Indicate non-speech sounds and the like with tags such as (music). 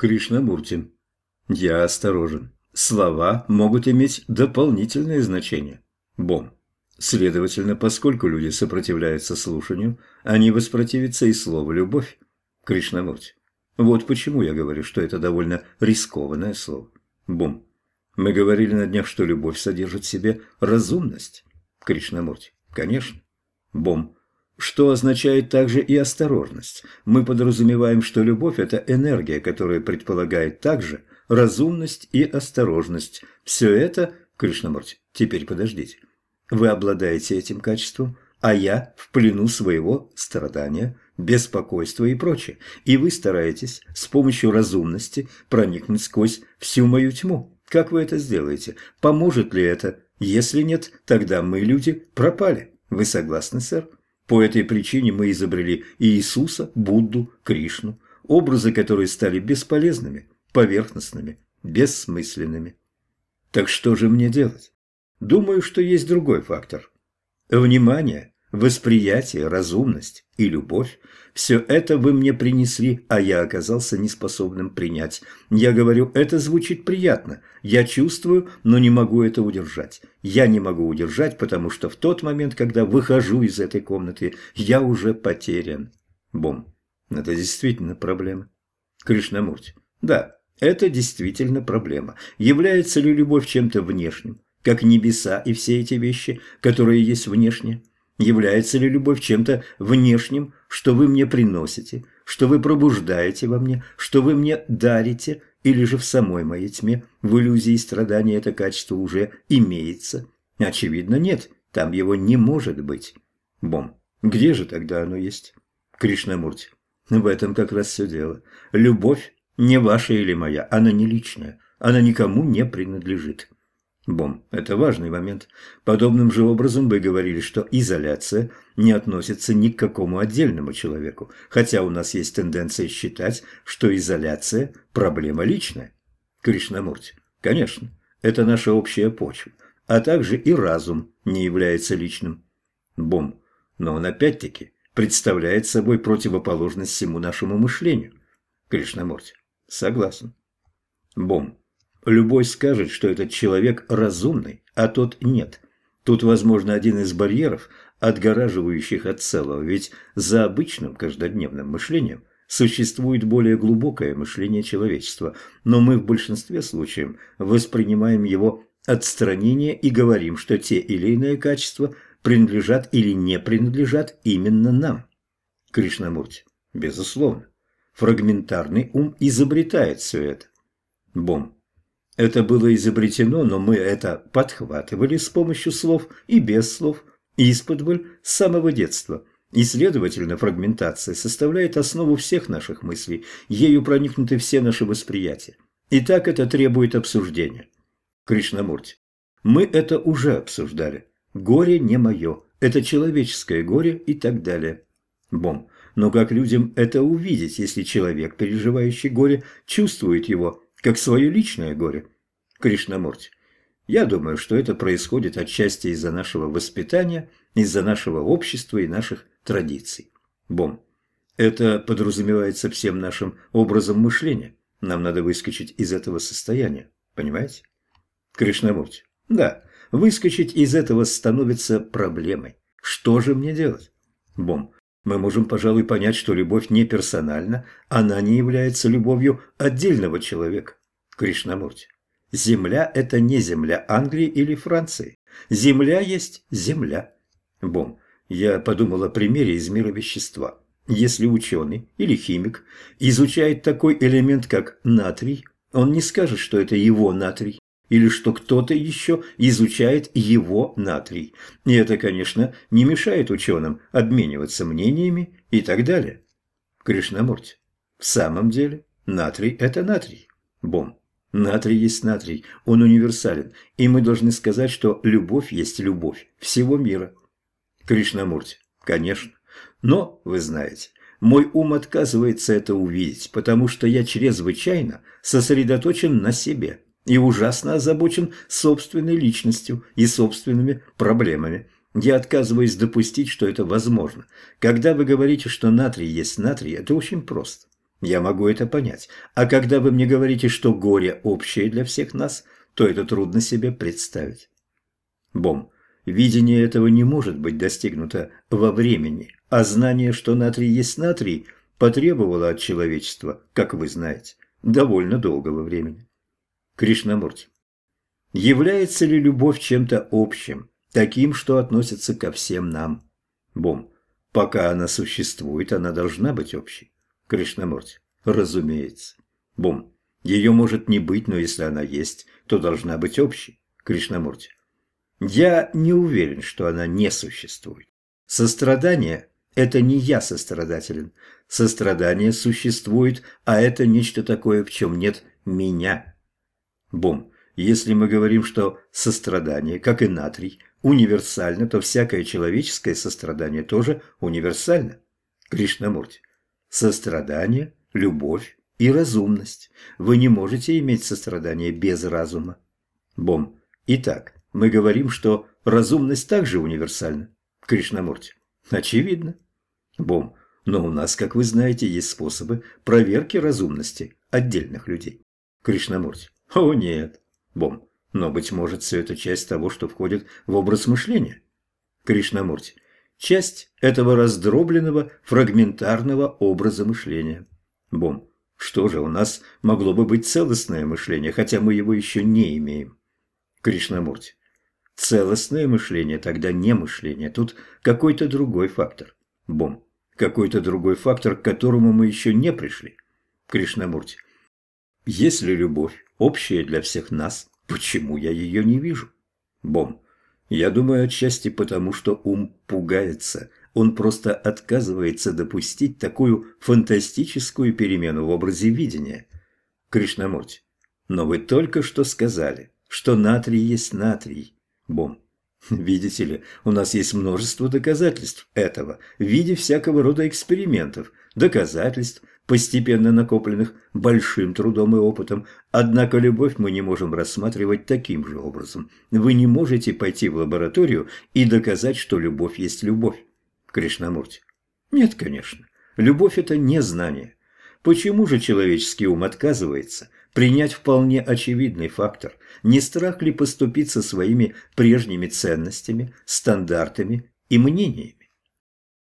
Кришнамурти. Я осторожен. Слова могут иметь дополнительное значение. Бом. Следовательно, поскольку люди сопротивляются слушанию, они воспротивятся и слову «любовь». Кришнамурти. Вот почему я говорю, что это довольно рискованное слово. Бум. Мы говорили на днях, что любовь содержит в себе разумность. Кришнамурти. Конечно. Бом. Что означает также и осторожность. Мы подразумеваем, что любовь – это энергия, которая предполагает также разумность и осторожность. Все это, Кришнамурти, теперь подождите. Вы обладаете этим качеством, а я в плену своего страдания, беспокойства и прочее. И вы стараетесь с помощью разумности проникнуть сквозь всю мою тьму. Как вы это сделаете? Поможет ли это? Если нет, тогда мы, люди, пропали. Вы согласны, сэр? По этой причине мы изобрели Иисуса, Будду, Кришну, образы, которые стали бесполезными, поверхностными, бессмысленными. Так что же мне делать? Думаю, что есть другой фактор. Внимание, восприятие, разумность и любовь – все это вы мне принесли, а я оказался неспособным принять. Я говорю, это звучит приятно. Я чувствую, но не могу это удержать. Я не могу удержать, потому что в тот момент, когда выхожу из этой комнаты, я уже потерян. Бом. Это действительно проблема. Кришнамурти. Да, это действительно проблема. Является ли любовь чем-то внешним? как небеса и все эти вещи, которые есть внешне? Является ли любовь чем-то внешним, что вы мне приносите, что вы пробуждаете во мне, что вы мне дарите, или же в самой моей тьме, в иллюзии страдания это качество уже имеется? Очевидно, нет, там его не может быть. Бом, где же тогда оно есть? Кришнамурти, в этом как раз все дело. Любовь не ваша или моя, она не личная, она никому не принадлежит. Бом, это важный момент. Подобным же образом вы говорили, что изоляция не относится ни к какому отдельному человеку, хотя у нас есть тенденция считать, что изоляция – проблема личная. Кришнамурти, конечно, это наша общая почва, а также и разум не является личным. Бом, но он опять-таки представляет собой противоположность всему нашему мышлению. Кришнамурти, согласен. Бом, Любой скажет, что этот человек разумный, а тот нет. Тут, возможно, один из барьеров, отгораживающих от целого, ведь за обычным каждодневным мышлением существует более глубокое мышление человечества, но мы в большинстве случаев воспринимаем его отстранение и говорим, что те или иные качества принадлежат или не принадлежат именно нам. Кришнамурти, безусловно, фрагментарный ум изобретает все это. Бом. Это было изобретено, но мы это подхватывали с помощью слов и без слов, исподволь с самого детства. И, следовательно, фрагментация составляет основу всех наших мыслей, ею проникнуты все наши восприятия. И так это требует обсуждения. Кришнамурти, мы это уже обсуждали. Горе не мое, это человеческое горе и так далее. Бом, но как людям это увидеть, если человек, переживающий горе, чувствует его как свое личное горе. Кришнамурти, я думаю, что это происходит отчасти из-за нашего воспитания, из-за нашего общества и наших традиций. Бом. Это подразумевается всем нашим образом мышления. Нам надо выскочить из этого состояния. Понимаете? Кришнамурти. Да, выскочить из этого становится проблемой. Что же мне делать? Бом. Мы можем, пожалуй, понять, что любовь не персональна, она не является любовью отдельного человека. Кришнамурти. Земля – это не земля Англии или Франции. Земля есть земля. Бом, я подумал о примере из мира вещества. Если ученый или химик изучает такой элемент, как натрий, он не скажет, что это его натрий, или что кто-то еще изучает его натрий. И это, конечно, не мешает ученым обмениваться мнениями и так далее. Кришнамурти, в самом деле натрий – это натрий. Бом, Натрий есть натрий, он универсален, и мы должны сказать, что любовь есть любовь всего мира. Кришнамурти, конечно. Но, вы знаете, мой ум отказывается это увидеть, потому что я чрезвычайно сосредоточен на себе и ужасно озабочен собственной личностью и собственными проблемами. Я отказываюсь допустить, что это возможно. Когда вы говорите, что натрий есть натрий, это очень просто. Я могу это понять. А когда вы мне говорите, что горе общее для всех нас, то это трудно себе представить. Бом. Видение этого не может быть достигнуто во времени, а знание, что натрий есть натрий, потребовало от человечества, как вы знаете, довольно долгого времени. Кришнамурти. Является ли любовь чем-то общим, таким, что относится ко всем нам? Бом. Пока она существует, она должна быть общей. Кришнамурти. Разумеется. Бом. Ее может не быть, но если она есть, то должна быть общей. Кришнамурти. Я не уверен, что она не существует. Сострадание – это не я сострадателен. Сострадание существует, а это нечто такое, в чем нет меня. Бом. Если мы говорим, что сострадание, как и натрий, универсально, то всякое человеческое сострадание тоже универсально. Кришнамурти. Сострадание, любовь и разумность. Вы не можете иметь сострадание без разума. Бом. Итак, мы говорим, что разумность также универсальна. Кришнамурти. Очевидно. Бом. Но у нас, как вы знаете, есть способы проверки разумности отдельных людей. Кришнамурти. (laughs) О, нет. Бом. Но, быть может, все это часть того, что входит в образ мышления. Кришнамурти. Часть этого раздробленного, фрагментарного образа мышления. Бом. Что же, у нас могло бы быть целостное мышление, хотя мы его еще не имеем. Кришнамурти. Целостное мышление тогда не мышление, тут какой-то другой фактор. Бом. Какой-то другой фактор, к которому мы еще не пришли. Кришнамурти. Если любовь общая для всех нас, почему я ее не вижу? Бом. Я думаю, отчасти потому, что ум пугается. Он просто отказывается допустить такую фантастическую перемену в образе видения. Кришнамурти. Но вы только что сказали, что натрий есть натрий. Бом. Видите ли, у нас есть множество доказательств этого в виде всякого рода экспериментов, доказательств, постепенно накопленных большим трудом и опытом. Однако любовь мы не можем рассматривать таким же образом. Вы не можете пойти в лабораторию и доказать, что любовь есть любовь. Кришнамурти. Нет, конечно. Любовь – это не знание. Почему же человеческий ум отказывается – принять вполне очевидный фактор. Не страх ли поступить со своими прежними ценностями, стандартами и мнениями?